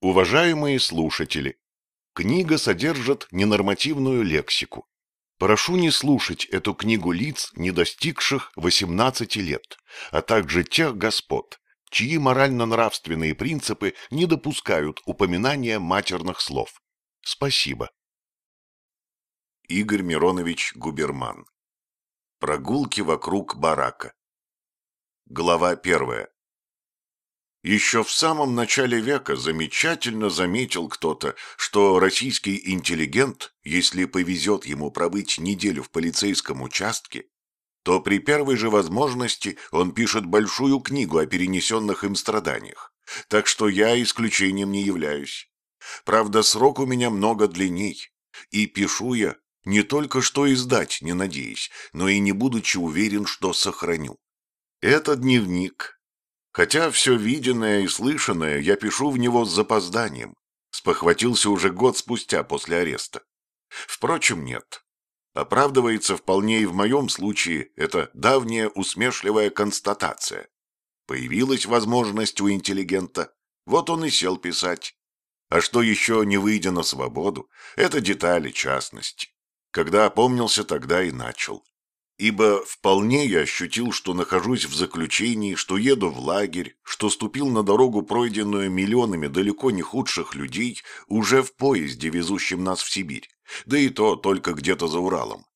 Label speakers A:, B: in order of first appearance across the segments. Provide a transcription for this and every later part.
A: Уважаемые слушатели, книга содержит ненормативную лексику. Прошу не слушать эту книгу лиц, не достигших 18 лет, а также тех господ, чьи морально-нравственные принципы не допускают упоминания матерных слов. Спасибо. Игорь Миронович Губерман. Прогулки вокруг барака. Глава первая. Еще в самом начале века замечательно заметил кто-то, что российский интеллигент, если повезет ему пробыть неделю в полицейском участке, то при первой же возможности он пишет большую книгу о перенесенных им страданиях. Так что я исключением не являюсь. Правда, срок у меня много длинней, и пишу я не только что издать, не надеясь, но и не будучи уверен, что сохраню. Это дневник, Хотя все виденное и слышанное я пишу в него с запозданием. Спохватился уже год спустя после ареста. Впрочем, нет. Оправдывается вполне и в моем случае это давняя усмешливая констатация. Появилась возможность у интеллигента, вот он и сел писать. А что еще не выйдя на свободу, это детали частности. Когда опомнился, тогда и начал ибо вполне я ощутил, что нахожусь в заключении, что еду в лагерь, что ступил на дорогу, пройденную миллионами далеко не худших людей, уже в поезде, везущем нас в Сибирь, да и то только где-то за Уралом.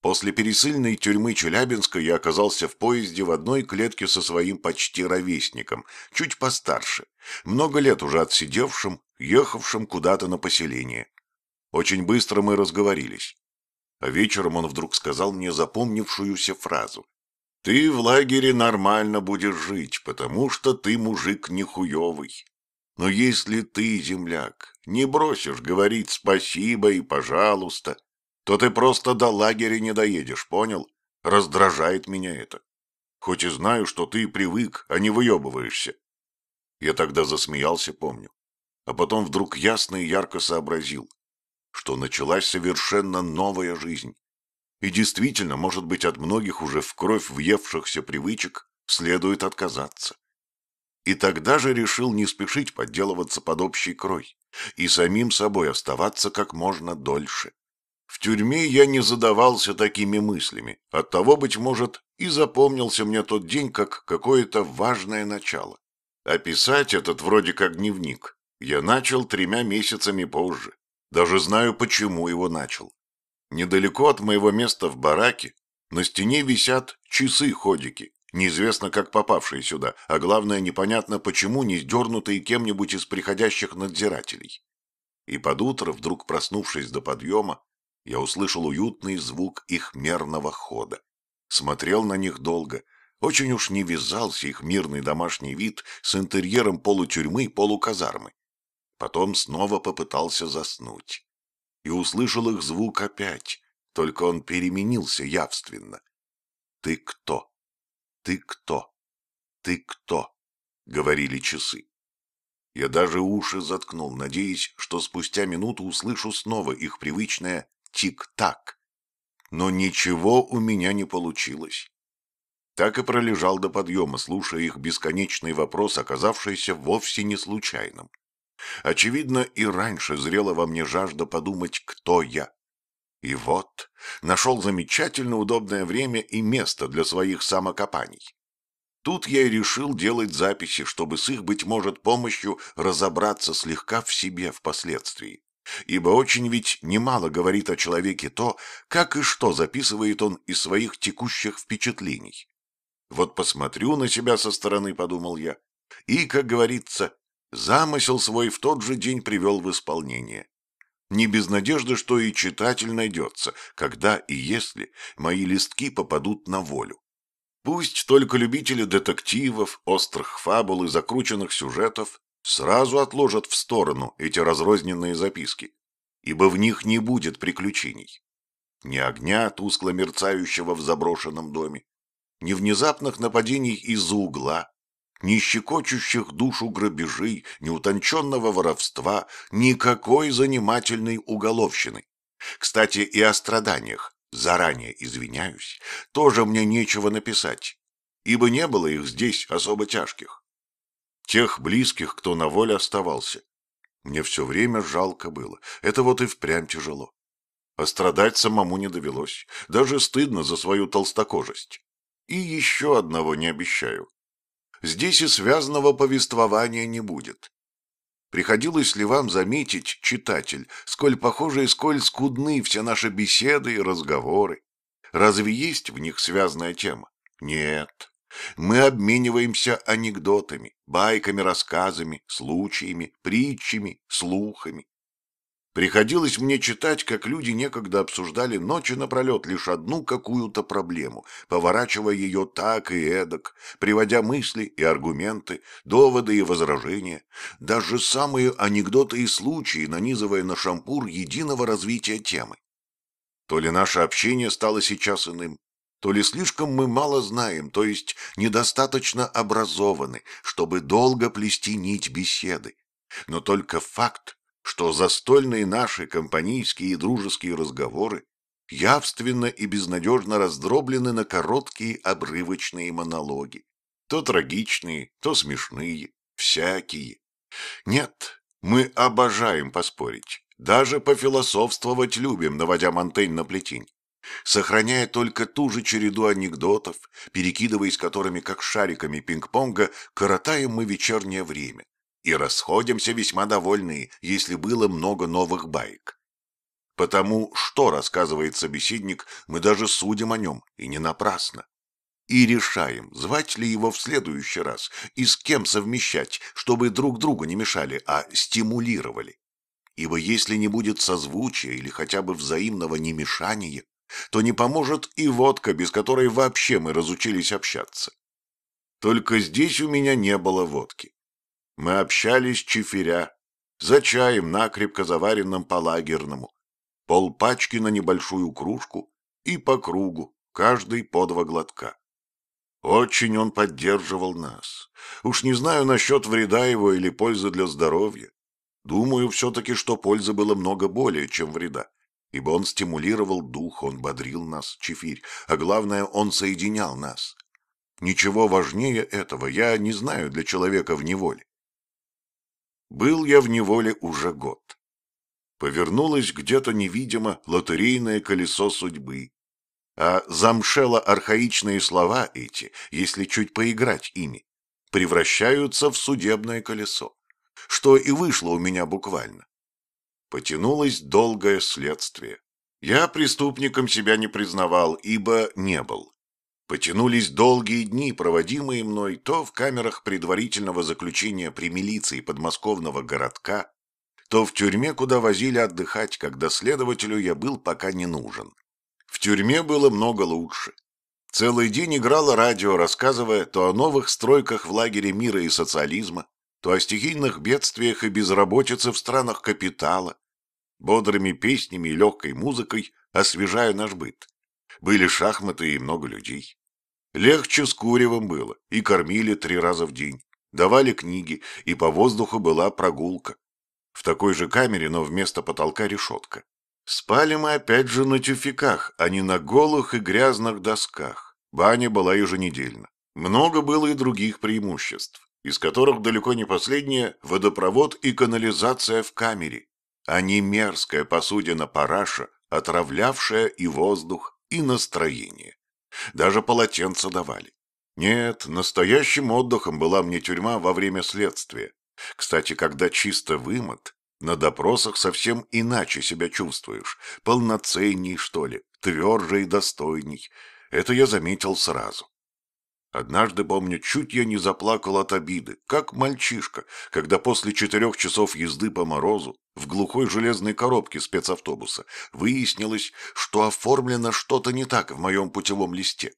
A: После пересыльной тюрьмы Челябинска я оказался в поезде в одной клетке со своим почти ровесником, чуть постарше, много лет уже отсидевшим, ехавшим куда-то на поселение. Очень быстро мы разговорились. А вечером он вдруг сказал мне запомнившуюся фразу. «Ты в лагере нормально будешь жить, потому что ты мужик нехуевый. Но если ты, земляк, не бросишь говорить спасибо и пожалуйста, то ты просто до лагеря не доедешь, понял? Раздражает меня это. Хоть и знаю, что ты привык, а не выебываешься». Я тогда засмеялся, помню. А потом вдруг ясно и ярко сообразил что началась совершенно новая жизнь. И действительно, может быть, от многих уже в кровь въевшихся привычек следует отказаться. И тогда же решил не спешить подделываться под общий крой и самим собой оставаться как можно дольше. В тюрьме я не задавался такими мыслями, оттого, быть может, и запомнился мне тот день как какое-то важное начало. Описать этот вроде как дневник я начал тремя месяцами позже, даже знаю, почему его начал. Недалеко от моего места в бараке на стене висят часы-ходики, неизвестно как попавшие сюда, а главное, непонятно почему не сдернутые кем-нибудь из приходящих надзирателей. И под утро, вдруг проснувшись до подъема, я услышал уютный звук их мерного хода. Смотрел на них долго, очень уж не вязался их мирный домашний вид с интерьером полутюрьмы и полуказармы. Потом снова попытался заснуть. И услышал их звук опять, только он переменился явственно. «Ты кто? Ты кто? Ты кто?» — говорили часы. Я даже уши заткнул, надеясь, что спустя минуту услышу снова их привычное «тик-так». Но ничего у меня не получилось. Так и пролежал до подъема, слушая их бесконечный вопрос, оказавшийся вовсе не случайным. Очевидно, и раньше зрела во мне жажда подумать, кто я. И вот нашел замечательно удобное время и место для своих самокопаний. Тут я и решил делать записи, чтобы с их, быть может, помощью разобраться слегка в себе впоследствии. Ибо очень ведь немало говорит о человеке то, как и что записывает он из своих текущих впечатлений. Вот посмотрю на себя со стороны, подумал я, и, как говорится, Замысел свой в тот же день привел в исполнение. Не без надежды, что и читатель найдется, когда и если мои листки попадут на волю. Пусть только любители детективов, острых фабул и закрученных сюжетов сразу отложат в сторону эти разрозненные записки, ибо в них не будет приключений. Ни огня, тускло мерцающего в заброшенном доме, ни внезапных нападений из-за угла, ни щекочущих душу грабежей, ни утонченного воровства, никакой занимательной уголовщины. Кстати, и о страданиях, заранее извиняюсь, тоже мне нечего написать, ибо не было их здесь особо тяжких. Тех близких, кто на воле оставался, Мне все время жалко было. Это вот и впрямь тяжело. А страдать самому не довелось. Даже стыдно за свою толстокожесть. И еще одного не обещаю. Здесь и связанного повествования не будет. Приходилось ли вам заметить, читатель, сколь похожи и сколь скудны все наши беседы и разговоры? Разве есть в них связанная тема? Нет. Мы обмениваемся анекдотами, байками, рассказами, случаями, притчами, слухами. Приходилось мне читать, как люди некогда обсуждали ночи напролет лишь одну какую-то проблему, поворачивая ее так и эдак, приводя мысли и аргументы, доводы и возражения, даже самые анекдоты и случаи, нанизывая на шампур единого развития темы. То ли наше общение стало сейчас иным, то ли слишком мы мало знаем, то есть недостаточно образованы, чтобы долго плести нить беседы. Но только факт, что застольные наши компанейские и дружеские разговоры явственно и безнадежно раздроблены на короткие обрывочные монологи. То трагичные, то смешные, всякие. Нет, мы обожаем поспорить, даже пофилософствовать любим, наводя Монтень на плетень, сохраняя только ту же череду анекдотов, перекидываясь которыми, как шариками пинг-понга, коротаем мы вечернее время и расходимся весьма довольные, если было много новых баек. Потому что, рассказывает собеседник, мы даже судим о нем, и не напрасно. И решаем, звать ли его в следующий раз, и с кем совмещать, чтобы друг другу не мешали, а стимулировали. Ибо если не будет созвучия или хотя бы взаимного немешания, то не поможет и водка, без которой вообще мы разучились общаться. Только здесь у меня не было водки. Мы общались чиферя, за чаем накрепко заваренным по-лагерному, полпачки на небольшую кружку и по кругу, каждый по два глотка. Очень он поддерживал нас. Уж не знаю насчет вреда его или пользы для здоровья. Думаю все-таки, что пользы было много более, чем вреда, ибо он стимулировал дух, он бодрил нас, чефирь, а главное, он соединял нас. Ничего важнее этого я не знаю для человека в неволе. Был я в неволе уже год. Повернулось где-то невидимо лотерейное колесо судьбы. А замшело архаичные слова эти, если чуть поиграть ими, превращаются в судебное колесо, что и вышло у меня буквально. Потянулось долгое следствие. Я преступником себя не признавал, ибо не был. Потянулись долгие дни, проводимые мной то в камерах предварительного заключения при милиции подмосковного городка, то в тюрьме, куда возили отдыхать, когда следователю я был пока не нужен. В тюрьме было много лучше. Целый день играло радио, рассказывая то о новых стройках в лагере мира и социализма, то о стихийных бедствиях и безработице в странах капитала, бодрыми песнями и легкой музыкой освежая наш быт. Были шахматы и много людей. Легче с куревом было, и кормили три раза в день. Давали книги, и по воздуху была прогулка. В такой же камере, но вместо потолка решетка. Спали мы опять же на тюфяках, а не на голых и грязных досках. Баня была еженедельно. Много было и других преимуществ, из которых далеко не последнее – водопровод и канализация в камере, а не мерзкая посудина параша, отравлявшая и воздух, и настроение. Даже полотенца давали. Нет, настоящим отдыхом была мне тюрьма во время следствия. Кстати, когда чисто вымот, на допросах совсем иначе себя чувствуешь, полноценней, что ли, тверже и достойней. Это я заметил сразу. Однажды, помню, чуть я не заплакал от обиды, как мальчишка, когда после четырех часов езды по морозу в глухой железной коробке спецавтобуса выяснилось, что оформлено что-то не так в моем путевом листе.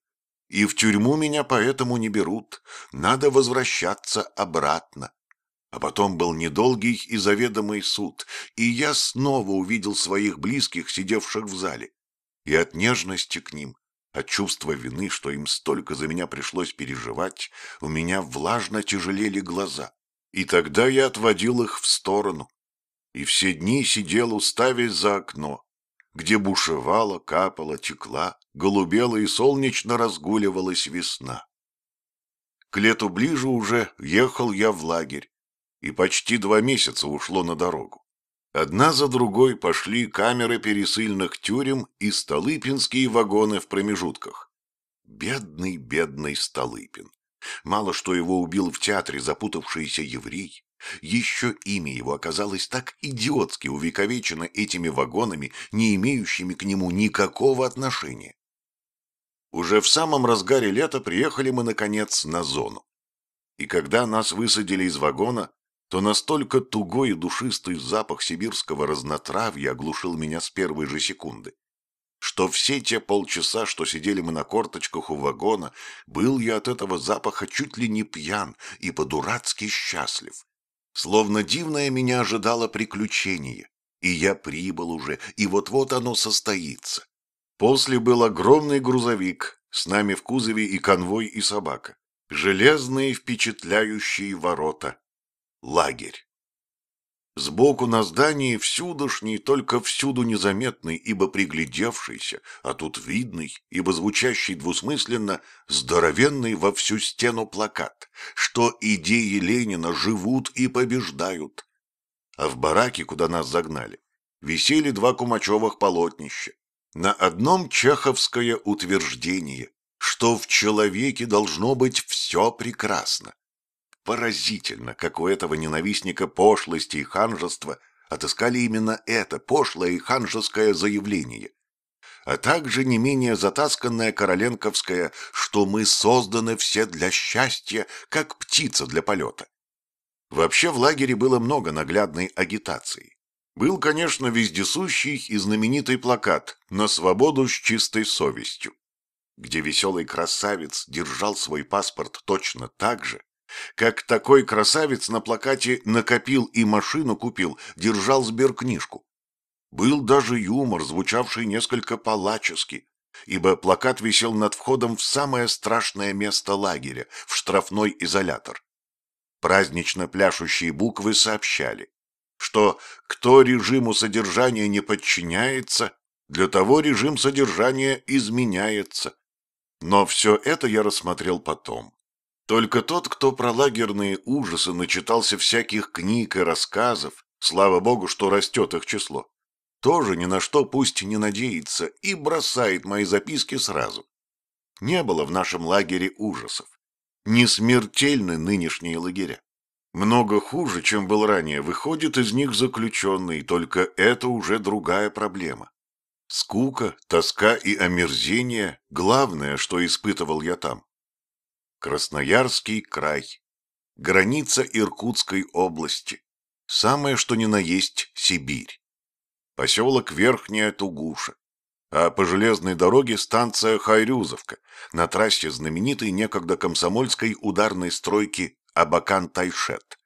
A: И в тюрьму меня поэтому не берут, надо возвращаться обратно. А потом был недолгий и заведомый суд, и я снова увидел своих близких, сидевших в зале. И от нежности к ним от чувства вины, что им столько за меня пришлось переживать, у меня влажно тяжелели глаза. И тогда я отводил их в сторону. И все дни сидел, уставясь за окно, где бушевала, капала, текла, голубела и солнечно разгуливалась весна. К лету ближе уже ехал я в лагерь, и почти два месяца ушло на дорогу. Одна за другой пошли камеры пересыльных тюрем и столыпинские вагоны в промежутках. Бедный, бедный Столыпин. Мало что его убил в театре запутавшийся еврей, еще имя его оказалось так идиотски увековечено этими вагонами, не имеющими к нему никакого отношения. Уже в самом разгаре лета приехали мы, наконец, на зону. И когда нас высадили из вагона, то настолько тугой и душистый запах сибирского разнотравья оглушил меня с первой же секунды, что все те полчаса, что сидели мы на корточках у вагона, был я от этого запаха чуть ли не пьян и по-дурацки счастлив. Словно дивное меня ожидало приключение, и я прибыл уже, и вот-вот оно состоится. После был огромный грузовик, с нами в кузове и конвой, и собака. Железные впечатляющие ворота. Лагерь. Сбоку на здании всюдошний, только всюду незаметный, ибо приглядевшийся, а тут видный, ибо звучащий двусмысленно, здоровенный во всю стену плакат, что идеи Ленина живут и побеждают. А в бараке, куда нас загнали, висели два кумачевых полотнища. На одном чеховское утверждение, что в человеке должно быть все прекрасно. Поразительно, как у этого ненавистника пошлости и ханжества отыскали именно это пошлое и ханжеское заявление. А также не менее затасканное короленковское, что мы созданы все для счастья, как птица для полета. Вообще в лагере было много наглядной агитации. Был, конечно, вездесущий и знаменитый плакат «На свободу с чистой совестью», где веселый красавец держал свой паспорт точно так же, как такой красавец на плакате накопил и машину купил, держал сберкнижку. Был даже юмор, звучавший несколько палачески, ибо плакат висел над входом в самое страшное место лагеря, в штрафной изолятор. Празднично пляшущие буквы сообщали, что кто режиму содержания не подчиняется, для того режим содержания изменяется. Но все это я рассмотрел потом. Только тот, кто про лагерные ужасы начитался всяких книг и рассказов, слава богу, что растет их число, тоже ни на что пусть не надеется и бросает мои записки сразу. Не было в нашем лагере ужасов. Не смертельны нынешние лагеря. Много хуже, чем был ранее, выходит из них заключенный, только это уже другая проблема. Скука, тоска и омерзение – главное, что испытывал я там. Красноярский край. Граница Иркутской области. Самое что ни на есть Сибирь. Поселок Верхняя Тугуша. А по железной дороге станция Хайрюзовка, на трассе знаменитой некогда комсомольской ударной стройки Абакан-Тайшет.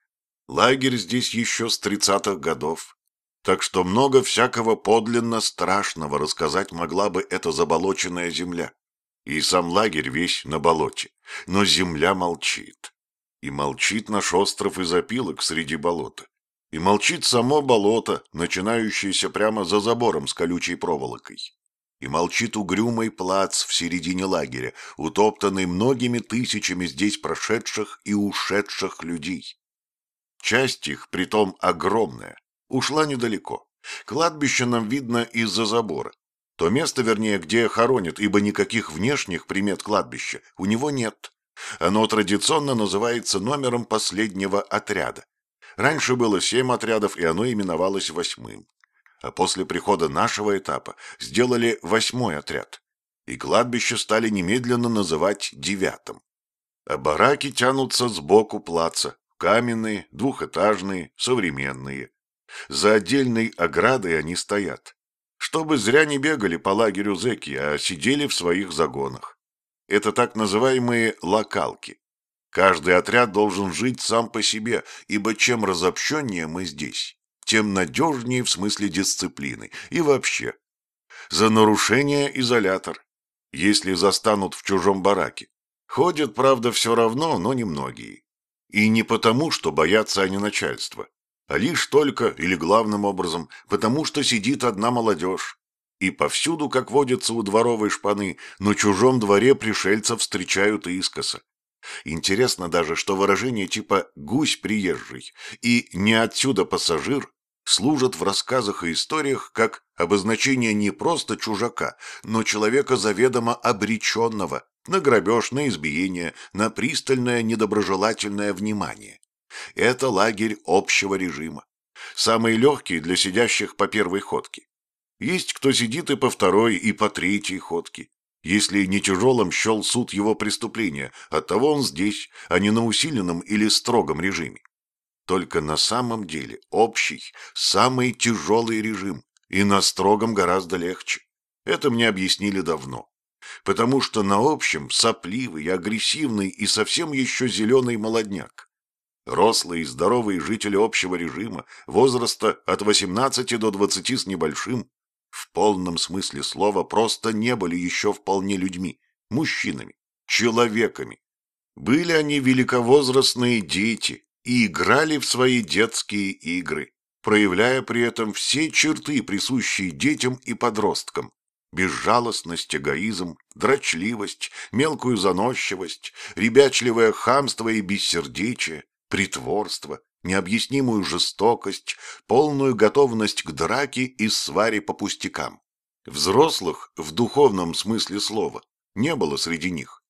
A: Лагерь здесь еще с тридцатых годов. Так что много всякого подлинно страшного рассказать могла бы эта заболоченная земля. И сам лагерь весь на болоте. Но земля молчит. И молчит наш остров из опилок среди болота. И молчит само болото, начинающееся прямо за забором с колючей проволокой. И молчит угрюмый плац в середине лагеря, утоптанный многими тысячами здесь прошедших и ушедших людей. Часть их, притом огромная, ушла недалеко. Кладбище нам видно из-за забора. То место, вернее, где хоронят, ибо никаких внешних примет кладбища у него нет. Оно традиционно называется номером последнего отряда. Раньше было семь отрядов, и оно именовалось восьмым. А после прихода нашего этапа сделали восьмой отряд. И кладбище стали немедленно называть девятым. А бараки тянутся сбоку плаца. Каменные, двухэтажные, современные. За отдельной оградой они стоят чтобы зря не бегали по лагерю зэки, а сидели в своих загонах. Это так называемые локалки. Каждый отряд должен жить сам по себе, ибо чем разобщеннее мы здесь, тем надежнее в смысле дисциплины и вообще. За нарушение изолятор, если застанут в чужом бараке. Ходят, правда, все равно, но немногие. И не потому, что боятся они начальства, а лишь только, или главным образом, потому что сидит одна молодежь. И повсюду, как водится у дворовой шпаны, на чужом дворе пришельцев встречают искоса. Интересно даже, что выражение типа «гусь приезжий» и «не отсюда пассажир» служат в рассказах и историях как обозначение не просто чужака, но человека заведомо обреченного на грабеж, на избиение, на пристальное недоброжелательное внимание. Это лагерь общего режима. Самый легкий для сидящих по первой ходке. Есть кто сидит и по второй, и по третьей ходке. Если не тяжелым счел суд его преступления, оттого он здесь, а не на усиленном или строгом режиме. Только на самом деле общий, самый тяжелый режим, и на строгом гораздо легче. Это мне объяснили давно. Потому что на общем сопливый, агрессивный и совсем еще зеленый молодняк. Рослые и здоровые жители общего режима, возраста от 18 до 20 с небольшим, в полном смысле слова просто не были еще вполне людьми, мужчинами, человеками. Были они великовозрастные дети и играли в свои детские игры, проявляя при этом все черты, присущие детям и подросткам. Безжалостность, эгоизм, дрочливость, мелкую заносчивость, ребячливое хамство и бессердечие, притворство, необъяснимую жестокость, полную готовность к драке и сваре по пустякам. Взрослых, в духовном смысле слова, не было среди них.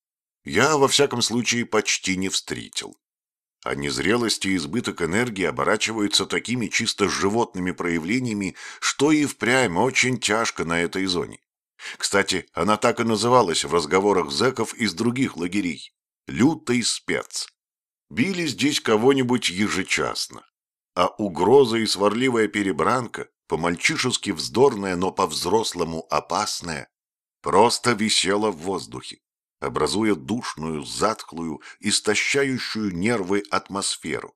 A: Я, во всяком случае, почти не встретил. А незрелость и избыток энергии оборачиваются такими чисто животными проявлениями, что и впрямь очень тяжко на этой зоне. Кстати, она так и называлась в разговорах зэков из других лагерей – «лютый спец». Били здесь кого-нибудь ежечасно. А угроза и сварливая перебранка, по-мальчишески вздорная, но по-взрослому опасная, просто висела в воздухе, образуя душную, затхлую, истощающую нервы атмосферу.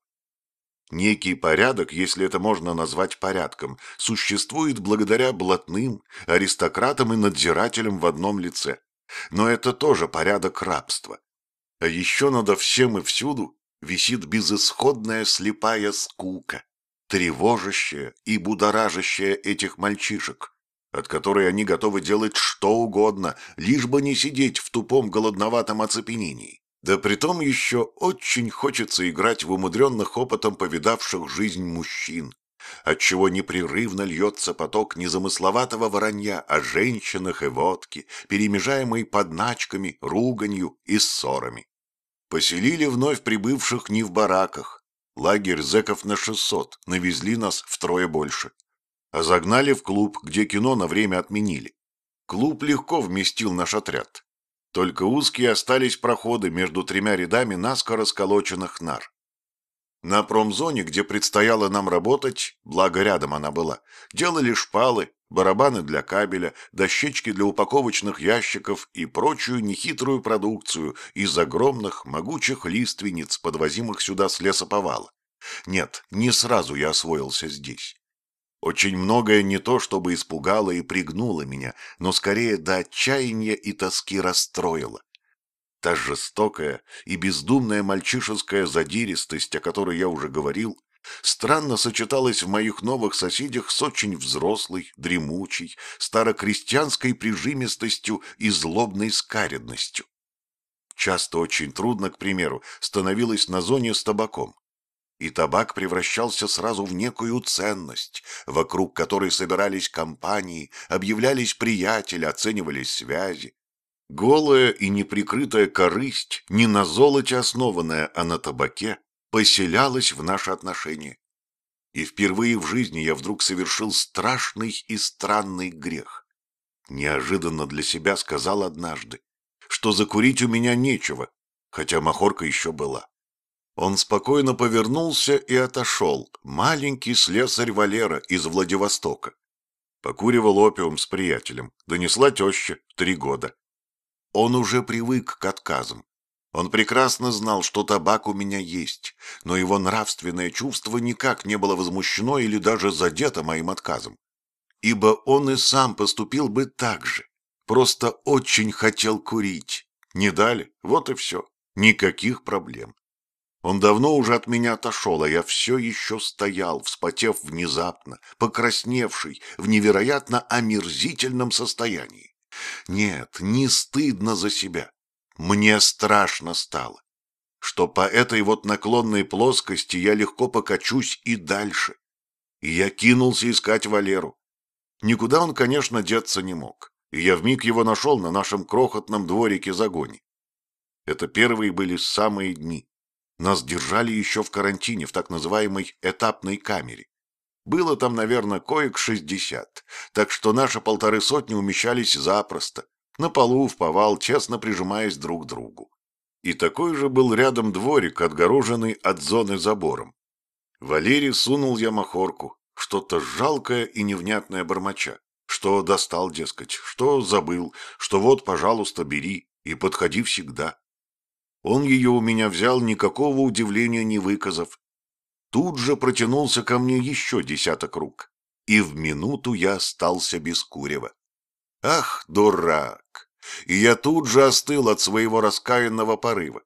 A: Некий порядок, если это можно назвать порядком, существует благодаря блатным, аристократам и надзирателям в одном лице. Но это тоже порядок рабства. А еще надо всем и всюду висит безысходная слепая скука, тревожащая и будоражащая этих мальчишек, от которой они готовы делать что угодно, лишь бы не сидеть в тупом голодноватом оцепенении. Да притом еще очень хочется играть в умудренных опытом повидавших жизнь мужчин, отчего непрерывно льется поток незамысловатого воронья о женщинах и водке, перемежаемый подначками, руганью и ссорами. Поселили вновь прибывших не в бараках. Лагерь зэков на 600, навезли нас втрое больше. А загнали в клуб, где кино на время отменили. Клуб легко вместил наш отряд. Только узкие остались проходы между тремя рядами наскоро сколоченных нар. На промзоне, где предстояло нам работать, благо рядом она была, делали шпалы, барабаны для кабеля, дощечки для упаковочных ящиков и прочую нехитрую продукцию из огромных могучих лиственниц, подвозимых сюда с лесоповала. Нет, не сразу я освоился здесь. Очень многое не то, чтобы испугало и пригнуло меня, но скорее до отчаяния и тоски расстроило. Та жестокая и бездумная мальчишеская задиристость, о которой я уже говорил, странно сочеталась в моих новых соседях с очень взрослой, дремучей, старокрестьянской прижимистостью и злобной скаредностью. Часто очень трудно, к примеру, становилось на зоне с табаком. И табак превращался сразу в некую ценность, вокруг которой собирались компании, объявлялись приятели, оценивались связи. Голая и неприкрытая корысть, не на золоте основанная, а на табаке, поселялась в наши отношения. И впервые в жизни я вдруг совершил страшный и странный грех. Неожиданно для себя сказал однажды, что закурить у меня нечего, хотя махорка еще была. Он спокойно повернулся и отошел, маленький слесарь Валера из Владивостока. Покуривал опиум с приятелем, донесла теща, три года. Он уже привык к отказам, он прекрасно знал, что табак у меня есть, но его нравственное чувство никак не было возмущено или даже задето моим отказом. Ибо он и сам поступил бы так же. Просто очень хотел курить. Не дали, вот и все. Никаких проблем. Он давно уже от меня отошел, а я все еще стоял, вспотев внезапно, покрасневший, в невероятно омерзительном состоянии. Нет, не стыдно за себя. Мне страшно стало. что по этой вот наклонной плоскости я легко покачусь и дальше. И я кинулся искать Валеру. Никуда он, конечно, деться не мог, и я вмиг его нашел на нашем крохотном дворике загоне. Это первые были самые дни. Нас держали еще в карантине, в так называемой этапной камере. Было там, наверное, коек шестьдесят, так что наши полторы сотни умещались запросто, на полу, в повал, честно прижимаясь друг к другу. И такой же был рядом дворик, отгороженный от зоны забором. Валерий сунул я махорку, что-то жалкое и невнятное бормоча, что достал, дескать, что забыл, что вот, пожалуйста, бери и подходи всегда. Он ее у меня взял, никакого удивления не выказав. Тут же протянулся ко мне еще десяток рук, и в минуту я остался без курева. Ах, дурак! И я тут же остыл от своего раскаянного порыва.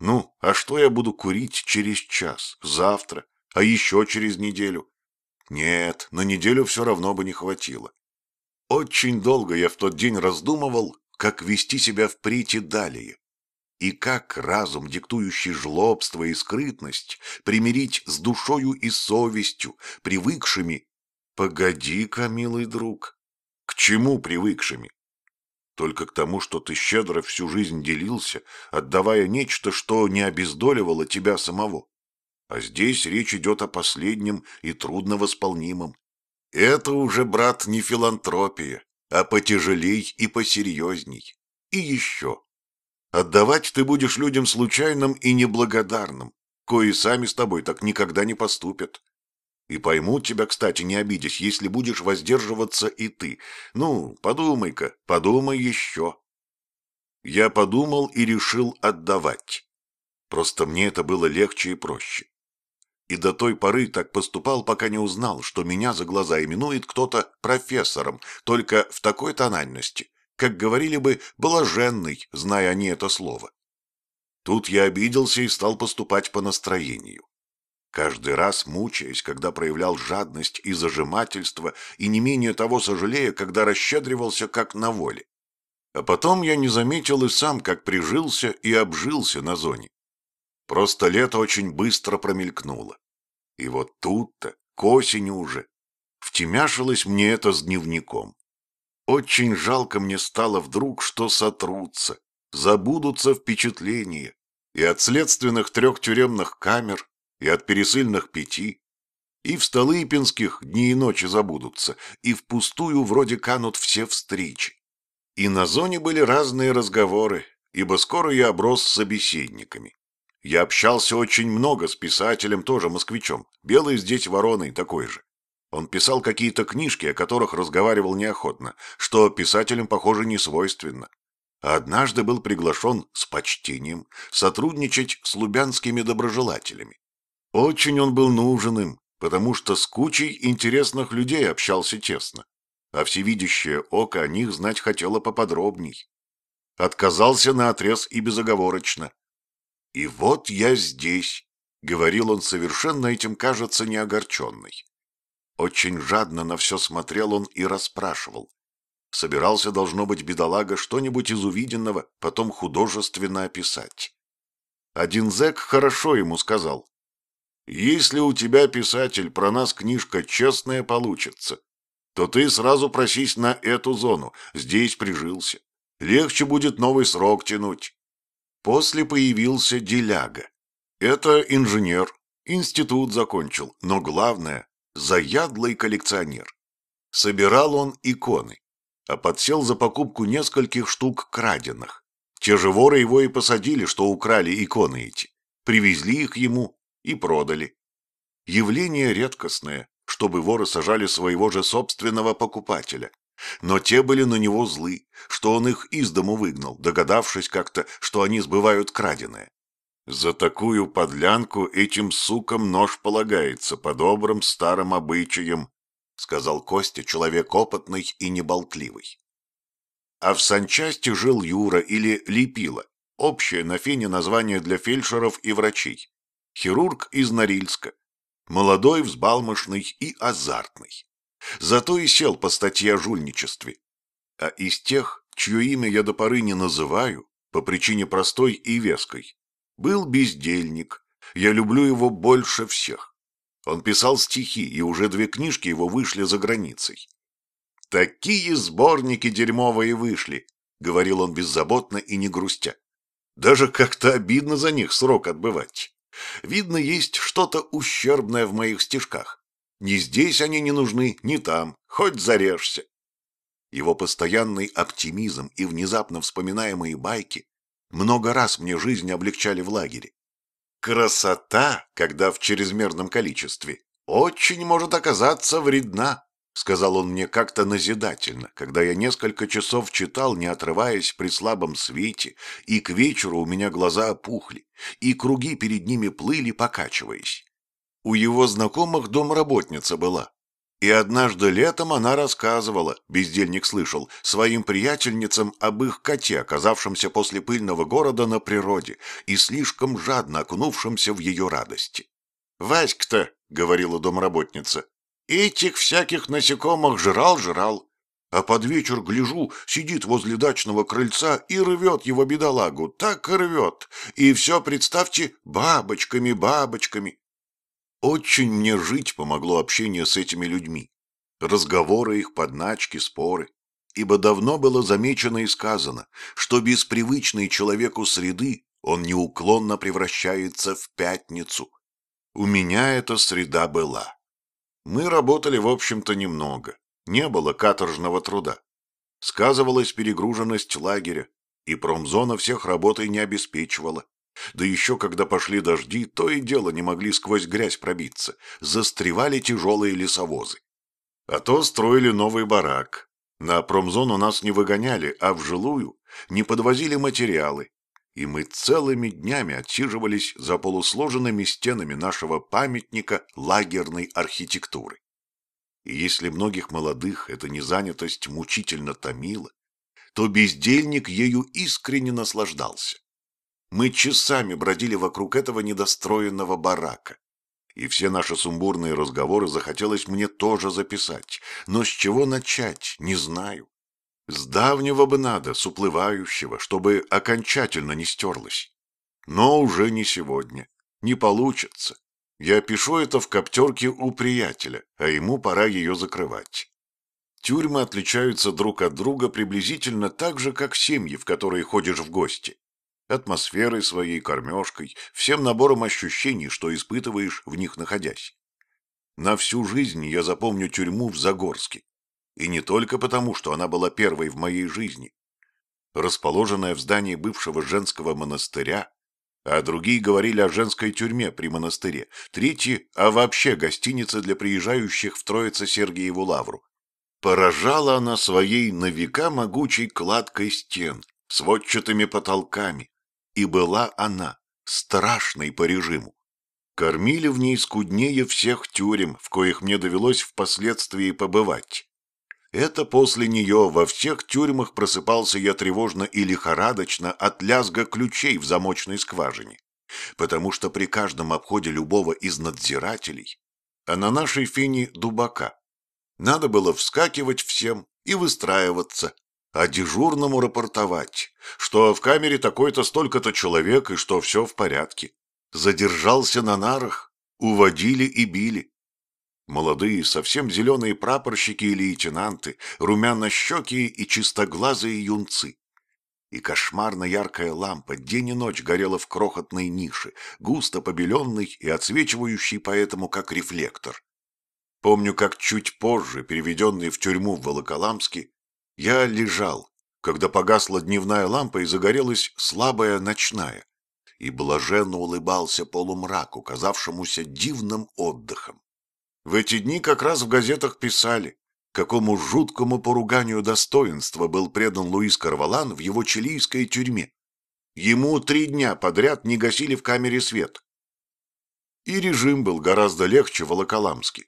A: Ну, а что я буду курить через час, завтра, а еще через неделю? Нет, на неделю все равно бы не хватило. Очень долго я в тот день раздумывал, как вести себя впредь и далее. И как разум, диктующий жлобство и скрытность, примирить с душою и совестью, привыкшими... Погоди-ка, милый друг, к чему привыкшими? Только к тому, что ты щедро всю жизнь делился, отдавая нечто, что не обездоливало тебя самого. А здесь речь идет о последнем и трудновосполнимом. Это уже, брат, не филантропия, а потяжелей и посерьезней. И еще. Отдавать ты будешь людям случайным и неблагодарным, кои сами с тобой так никогда не поступят. И поймут тебя, кстати, не обидясь, если будешь воздерживаться и ты. Ну, подумай-ка, подумай еще. Я подумал и решил отдавать. Просто мне это было легче и проще и до той поры так поступал, пока не узнал, что меня за глаза именует кто-то профессором, только в такой тональности, как говорили бы «блаженный», зная они это слово. Тут я обиделся и стал поступать по настроению. Каждый раз мучаясь, когда проявлял жадность и зажимательство, и не менее того сожалея, когда расщедривался как на воле. А потом я не заметил и сам, как прижился и обжился на зоне. Просто лето очень быстро промелькнуло. И вот тут-то, к осени уже, втемяшилось мне это с дневником. Очень жалко мне стало вдруг, что сотрутся, забудутся впечатления и от следственных трех тюремных камер, и от пересыльных пяти, и в Столыпинских дни и ночи забудутся, и впустую вроде канут все встречи. И на зоне были разные разговоры, ибо скоро я оброс с собеседниками. Я общался очень много с писателем, тоже москвичом. Белый здесь вороной, такой же. Он писал какие-то книжки, о которых разговаривал неохотно, что писателям, похоже, не свойственно. Однажды был приглашен с почтением сотрудничать с лубянскими доброжелателями. Очень он был нужен им, потому что с кучей интересных людей общался тесно, а всевидящее око о них знать хотело поподробней. Отказался на отрез и безоговорочно, «И вот я здесь», — говорил он совершенно этим, кажется, не огорченный. Очень жадно на все смотрел он и расспрашивал. Собирался, должно быть, бедолага, что-нибудь из увиденного потом художественно описать. Один зэк хорошо ему сказал. «Если у тебя, писатель, про нас книжка честная получится, то ты сразу просись на эту зону, здесь прижился. Легче будет новый срок тянуть. После появился Деляга. Это инженер, институт закончил, но главное – заядлый коллекционер. Собирал он иконы, а подсел за покупку нескольких штук краденных. Те же воры его и посадили, что украли иконы эти. Привезли их ему и продали. Явление редкостное, чтобы воры сажали своего же собственного покупателя. Но те были на него злы, что он их из дому выгнал, догадавшись как-то, что они сбывают краденое. За такую подлянку этим сукам нож полагается по добрым старым обычаям, сказал Костя, человек опытный и неболтливый. А в санчасти жил Юра или Липила, общее на фене название для фельдшеров и врачей. Хирург из Норильска, молодой, взбалмошный и азартный. Зато и сел по статье о жульничестве. А из тех, чье имя я до поры не называю, по причине простой и веской, Был бездельник. Я люблю его больше всех. Он писал стихи, и уже две книжки его вышли за границей. «Такие сборники дерьмовые вышли», — говорил он беззаботно и не грустя. «Даже как-то обидно за них срок отбывать. Видно, есть что-то ущербное в моих стишках. Ни здесь они не нужны, ни там, хоть зарежься». Его постоянный оптимизм и внезапно вспоминаемые байки много раз мне жизнь облегчали в лагере. Красота, когда в чрезмерном количестве, очень может оказаться вредна, сказал он мне как-то назидательно, когда я несколько часов читал, не отрываясь при слабом свете, и к вечеру у меня глаза опухли, и круги перед ними плыли, покачиваясь. У его знакомых домработница была, и однажды летом она рассказывала, бездельник слышал, своим приятельницам об их коте, оказавшемся после пыльного города на природе и слишком жадно окунувшемся в ее радости. «Васька-то», — говорила домработница, — «этих всяких насекомых жрал-жрал, а под вечер, гляжу, сидит возле дачного крыльца и рвет его бедолагу, так и рвет, и все, представьте, бабочками, бабочками. Очень мне жить помогло общение с этими людьми, разговоры их, подначки, споры, ибо давно было замечено и сказано, что без привычной человеку среды он неуклонно превращается в пятницу. У меня эта среда была. Мы работали, в общем-то, немного, не было каторжного труда. Сказывалась перегруженность лагеря, и промзона всех работой не обеспечивала. Да еще когда пошли дожди, то и дело не могли сквозь грязь пробиться, застревали тяжелые лесовозы. А то строили новый барак. На промзону нас не выгоняли, а в жилую не подвозили материалы, и мы целыми днями отсиживались за полусложенными стенами нашего памятника лагерной архитектуры. И если многих молодых эта незанятость мучительно томила, то бездельник ею искренне наслаждался. Мы часами бродили вокруг этого недостроенного барака. И все наши сумбурные разговоры захотелось мне тоже записать. Но с чего начать, не знаю. С давнего бы надо, с уплывающего, чтобы окончательно не стерлось. Но уже не сегодня. Не получится. Я пишу это в коптерке у приятеля, а ему пора ее закрывать. Тюрьмы отличаются друг от друга приблизительно так же, как семьи, в которые ходишь в гости атмосферой своей, кормежкой, всем набором ощущений, что испытываешь в них находясь. На всю жизнь я запомню тюрьму в Загорске. И не только потому, что она была первой в моей жизни. Расположенная в здании бывшего женского монастыря, а другие говорили о женской тюрьме при монастыре, третьи – о вообще гостинице для приезжающих в Троице-Сергиеву лавру. Поражала она своей на века могучей кладкой стен, сводчатыми потолками, и была она страшной по режиму. Кормили в ней скуднее всех тюрем, в коих мне довелось впоследствии побывать. Это после нее во всех тюрьмах просыпался я тревожно и лихорадочно от лязга ключей в замочной скважине, потому что при каждом обходе любого из надзирателей, а на нашей фене дубака, надо было вскакивать всем и выстраиваться, а дежурному рапортовать, что в камере такой-то столько-то человек и что все в порядке. Задержался на нарах, уводили и били. Молодые, совсем зеленые прапорщики и лейтенанты, румяно-щекие и чистоглазые юнцы. И кошмарно яркая лампа день и ночь горела в крохотной нише, густо побеленной и отсвечивающей поэтому как рефлектор. Помню, как чуть позже, переведенный в тюрьму в Волоколамске, я лежал, когда погасла дневная лампа и загорелась слабая ночная, и блаженно улыбался полумраку, казавшемуся дивным отдыхом. В эти дни как раз в газетах писали, какому жуткому поруганию достоинства был предан Луис Карвалан в его чилийской тюрьме. Ему три дня подряд не гасили в камере свет. И режим был гораздо легче в Волоколамске.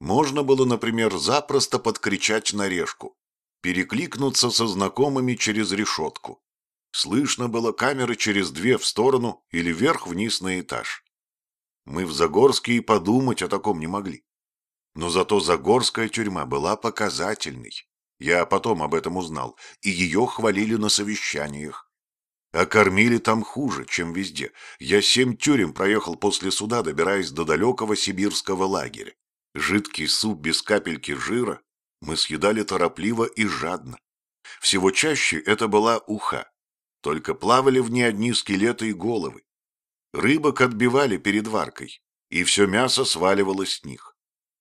A: Можно было, например, запросто подкричать на решку перекликнуться со знакомыми через решетку. Слышно было камеры через две в сторону или вверх-вниз на этаж. Мы в Загорске и подумать о таком не могли. Но зато Загорская тюрьма была показательной. Я потом об этом узнал, и ее хвалили на совещаниях. А кормили там хуже, чем везде. Я семь тюрем проехал после суда, добираясь до далекого сибирского лагеря. Жидкий суп без капельки жира мы съедали торопливо и жадно. Всего чаще это была уха. Только плавали в ней одни скелеты и головы. Рыбок отбивали перед варкой, и все мясо сваливалось с них.